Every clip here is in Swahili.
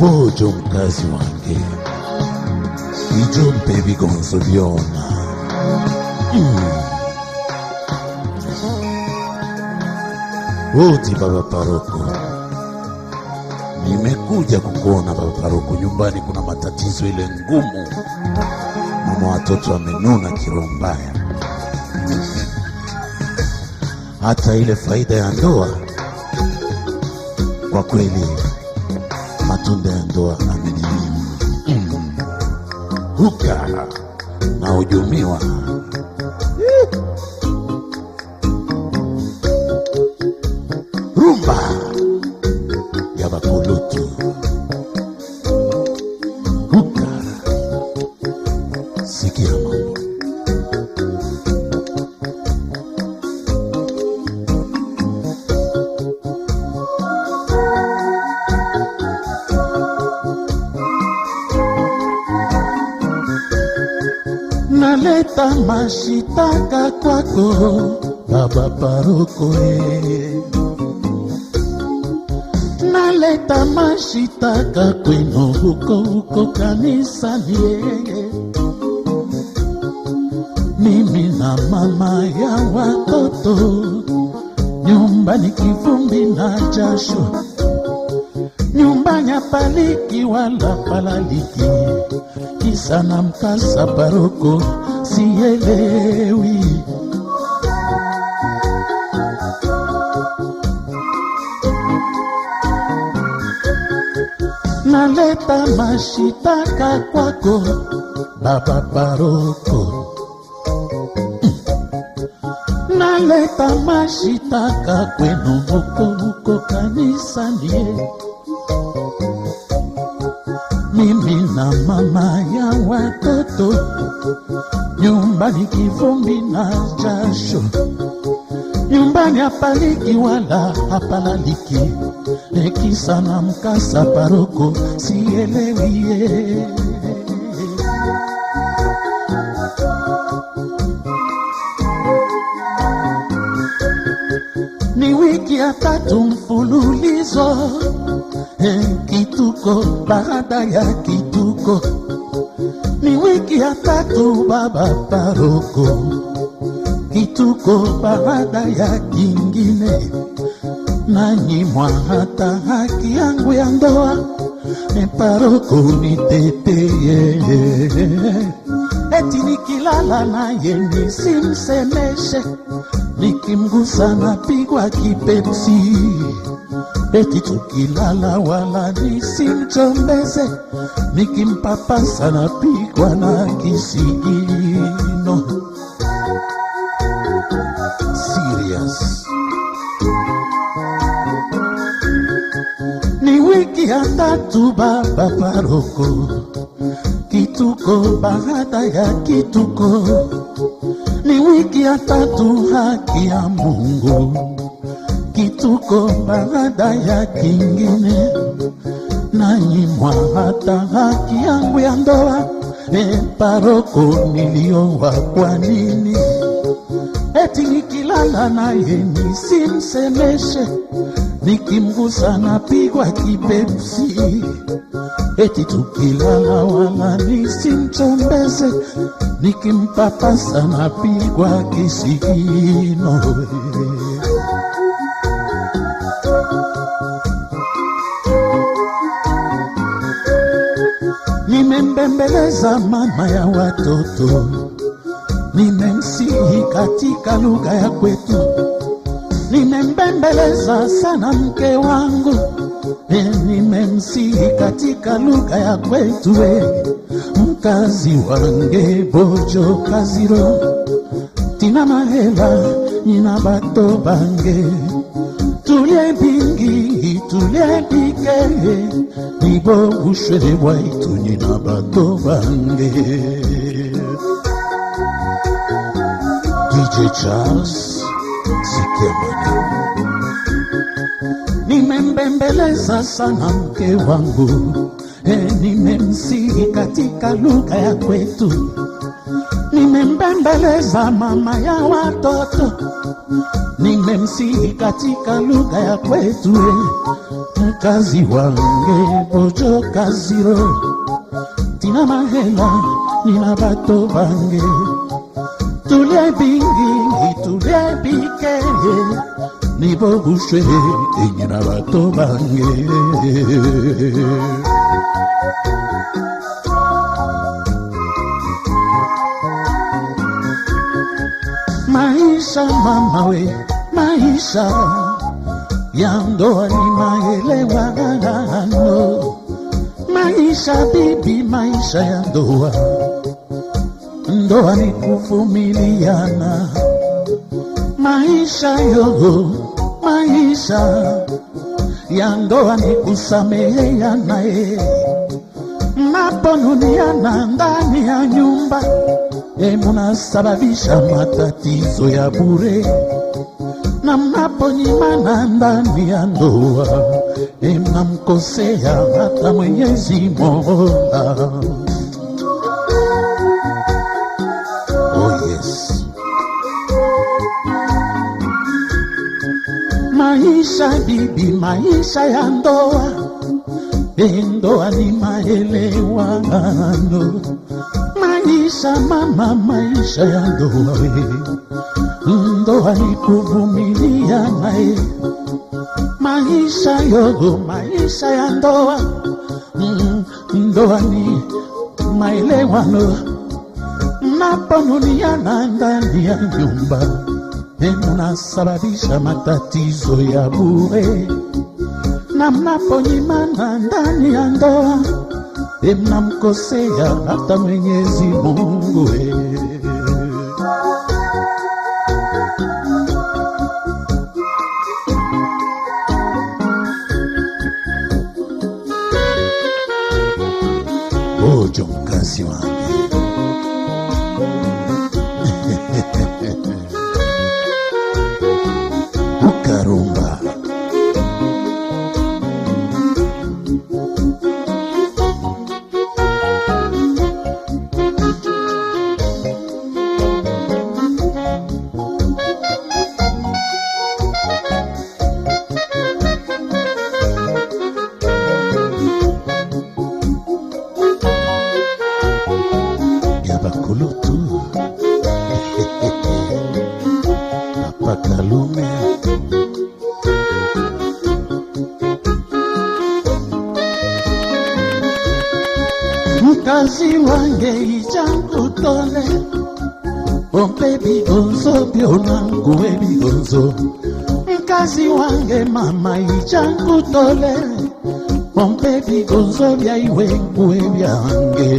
bojo mkazi wange. Ijompe vigonzo vyona byona mm. oti baba paroko nimekuja kukuona baba paroko nyumbani kuna matatizo ile ngumu. Mama watoto amenuna kiroho mbaya hata ile faida ya ndoa kwa kweli matunda ya ndoa ameninyima mm. huka na hujumiwa rumba naleta mashitaka kwako baba paroko e. naleta mashitaka kwenu huko huko kanisani e. mimi na mama ya watoto nyumbani kivumbi na jasho nyumbani apaliki wala palaliki kisa na mkasa paroko sielewi naleta mashitaka kwako baba paroko. Naleta mashitaka kwenu huko huko kanisani mimi na mama ya watoto nyumbani kivumbi na jasho. Nyumbani hapaliki wala hapalaliki ekisa na mkasa paroko sielewie ni wiki ya tatu mfululizo. Eh, kituko baada ya kituko ni wiki ya tatu baba paroko kituko baada ya kingine. Nanyimwa hata haki yangu ya ndoa. Ni paroko niteteye eti nikilala naye nisimsemeshe. Nikimgusa napigwa kipepsi eti tukilala wala nisimchombeze nikimpapasa napigwa na kisigino. Serious. Ni wiki ya tatu baba paroko. Kituko baada ya kituko. Ni wiki ya tatu haki ya mungu kituko baada ya kingine nanyimwa hata haki yangu ya ndoa e paroko niliowa kwa nini? Eti nikilala naye nisimsemeshe nikimgusa napigwa kipepsi. Eti tukilala wala nisimchombeze nikimpapasa napigwa kisigino nimembembeleza mama ya watoto. Nimemsihi katika lugha ya kwetu. Nimembembeleza sana mke wangu. E, nimemsihi katika lugha ya kwetu e, mkazi wange bojo kaziro. Tina mahela nina bato bange tulie bingi tulie bike nibo bushwele bwaitu na bato bange. DJ Charles Sikemani nimembembeleza sana mke wangu. E, nimemsihi katika lugha ya kwetu. Nimembembeleza mama ya watoto. Nimemsihi katika lugha ya kwetu. we mkazi wange bojo kaziro tina mahela nina bato bange. Tulie bingi tulie bike. Nibobushwe enyina bato bange. Maisha mama we maisha ya ndoa ni maelewano. Maisha bibi maisha ya ndoa. Ndoa ni kuvumiliana. Maisha yo maisha. Ya ndoa ni kusameheana e mnaponuniana ndani ya nyumba e munasababisha matatizo ya bure na mnaponyimana ndani ya ndoa mnamkosea hata Mwenyezi Mola. Oh yes. Maisha bibi, maisha ya ndoa ndoa ni maelewano. Maisha mama, maisha ya ndoa we ndoa ni kuvumiliana e maisha yogo, maisha ya ndoa mm, ndoa ni maelewano. Mnaponuliana ndani ya nyumba mnasababisha matatizo ya bure, na mnaponyimana ndani ya ndoa mnamkosea hata Mwenyezi Mungu e. mukasi wange icangutole obebionzo byonangu ebionzo mukasi wange mama icangutole ompebionzo byaiwengu ebyange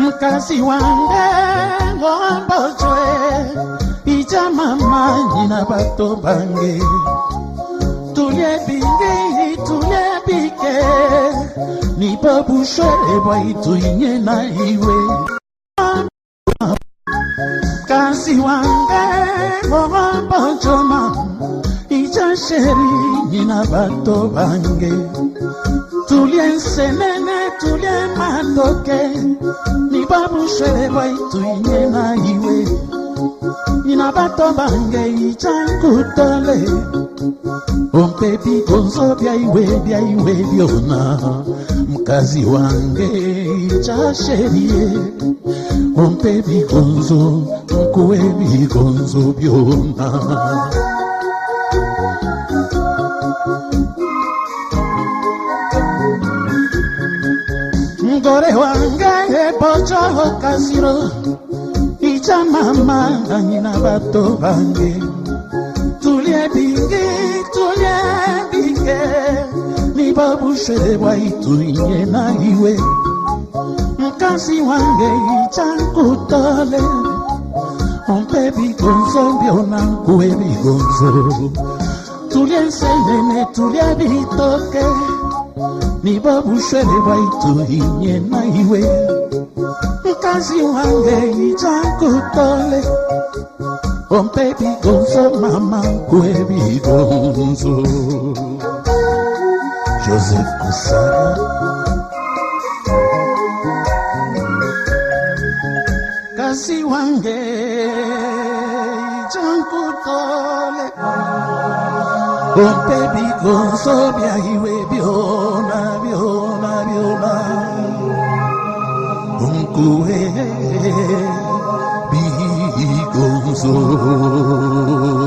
mukasi wange ngombozwe ata mamani na bato bange. Tulia bingi tulia bike ni babushe bwaituinye na iwe. Kasi wange mogombojoma ija sheri nina bato bange. Tulie nsenene tulie mandoke ni babushe bwaituinye na iwe. inabatomba ngai changutole ompepi konzo byaiwe byaiwe byona mukazi wange chasherie ompe bigonzo mkuwe bigonzo byona mgore wange pocho kasiro ija mama na nyina bato bange. Tulie bingi tulie binge. Nibabushwele bwaituinye na iwe. Mkazi wange ijankutole ompe bigonzo byona nkuwe bigonzo. Tulie nsenene tulie bitoke. Nibabushwele bwaituinye na iwe Brazil hangeng ichakutole Ompe bigonzo mama kwe bigonzo Joseph Kusara Kasi wange ichakutole Ompe bigonzo biahiwe biona biona biona away because of